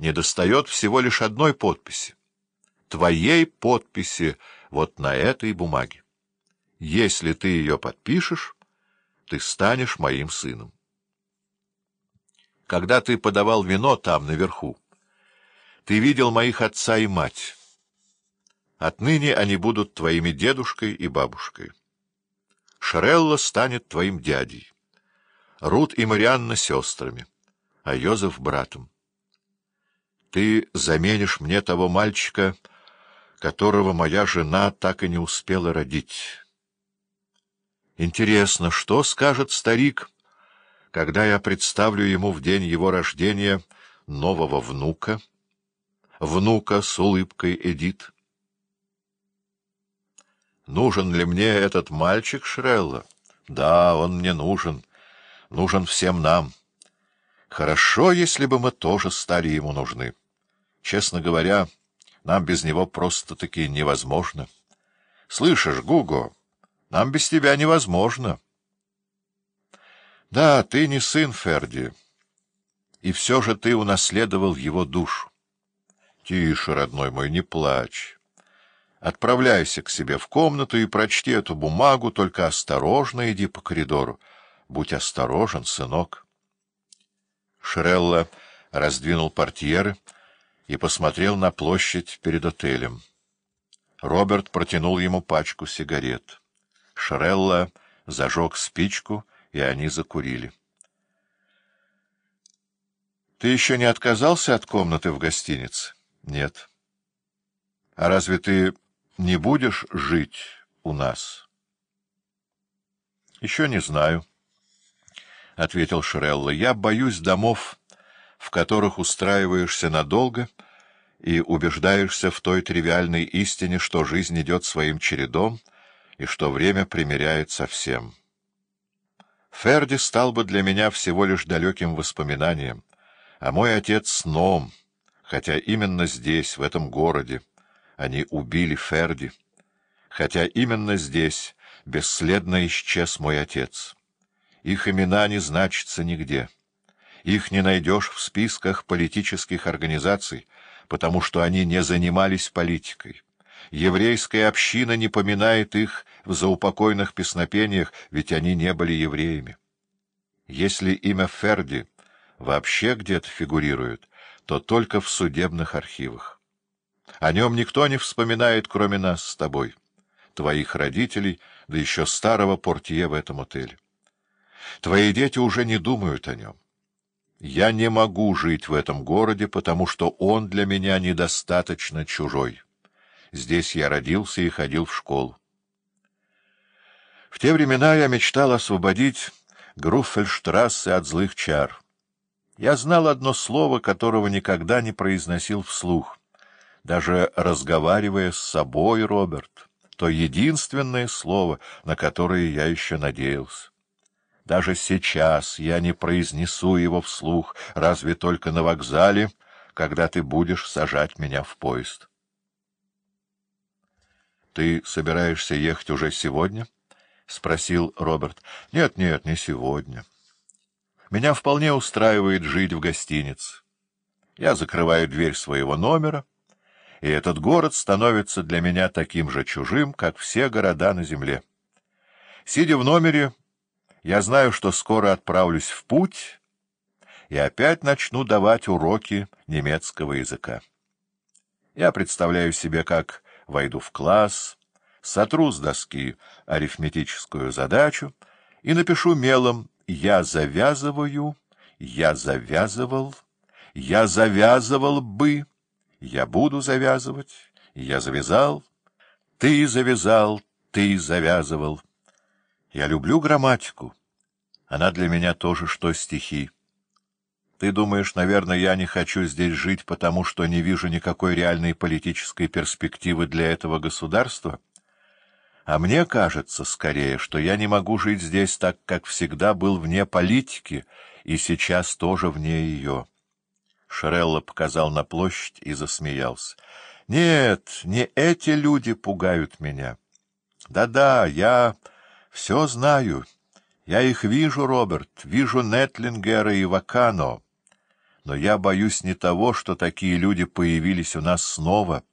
недостает всего лишь одной подписи. Твоей подписи вот на этой бумаге. Если ты ее подпишешь, ты станешь моим сыном. Когда ты подавал вино там, наверху, ты видел моих отца и мать. Отныне они будут твоими дедушкой и бабушкой. Шрелла станет твоим дядей, Рут и Марианна — сестрами, а Йозеф — братом. Ты заменишь мне того мальчика, которого моя жена так и не успела родить. Интересно, что скажет старик, когда я представлю ему в день его рождения нового внука, внука с улыбкой Эдит? Нужен ли мне этот мальчик, Шрелла? Да, он мне нужен. Нужен всем нам. Хорошо, если бы мы тоже стали ему нужны. Честно говоря, нам без него просто-таки невозможно. Слышишь, Гуго, нам без тебя невозможно. Да, ты не сын Ферди, и все же ты унаследовал его душу. Тише, родной мой, не плачь. Отправляйся к себе в комнату и прочти эту бумагу, только осторожно иди по коридору. Будь осторожен, сынок. Шрелла раздвинул портьеры и посмотрел на площадь перед отелем. Роберт протянул ему пачку сигарет. Шрелла зажег спичку, и они закурили. — Ты еще не отказался от комнаты в гостинице? — Нет. — А разве ты не будешь жить у нас? — Еще не знаю, — ответил Шрелла. — Я боюсь домов, в которых устраиваешься надолго и убеждаешься в той тривиальной истине, что жизнь идет своим чередом и что время примиряет со всем. Ферди стал бы для меня всего лишь далеким воспоминанием, а мой отец — сном, хотя именно здесь, в этом городе, они убили Ферди, хотя именно здесь бесследно исчез мой отец. Их имена не значатся нигде. Их не найдешь в списках политических организаций, потому что они не занимались политикой. Еврейская община не поминает их в заупокойных песнопениях, ведь они не были евреями. Если имя Ферди вообще где-то фигурирует, то только в судебных архивах. О нем никто не вспоминает, кроме нас с тобой, твоих родителей, да еще старого портье в этом отеле. Твои дети уже не думают о нем. Я не могу жить в этом городе, потому что он для меня недостаточно чужой. Здесь я родился и ходил в школу. В те времена я мечтал освободить Груффельштрассе от злых чар. Я знал одно слово, которого никогда не произносил вслух даже разговаривая с собой, Роберт, то единственное слово, на которое я еще надеялся. Даже сейчас я не произнесу его вслух, разве только на вокзале, когда ты будешь сажать меня в поезд. — Ты собираешься ехать уже сегодня? — спросил Роберт. — Нет, нет, не сегодня. Меня вполне устраивает жить в гостинице. Я закрываю дверь своего номера — и этот город становится для меня таким же чужим, как все города на земле. Сидя в номере, я знаю, что скоро отправлюсь в путь и опять начну давать уроки немецкого языка. Я представляю себе, как войду в класс, сотру с доски арифметическую задачу и напишу мелом «Я завязываю», «Я завязывал», «Я завязывал бы». Я буду завязывать, я завязал, ты завязал, ты завязывал. Я люблю грамматику. Она для меня тоже что стихи. Ты думаешь, наверное, я не хочу здесь жить, потому что не вижу никакой реальной политической перспективы для этого государства? А мне кажется, скорее, что я не могу жить здесь так, как всегда был вне политики, и сейчас тоже вне ее. Шрелла показал на площадь и засмеялся. — Нет, не эти люди пугают меня. Да-да, я все знаю. Я их вижу, Роберт, вижу Нетлингера и Вакано. Но я боюсь не того, что такие люди появились у нас снова,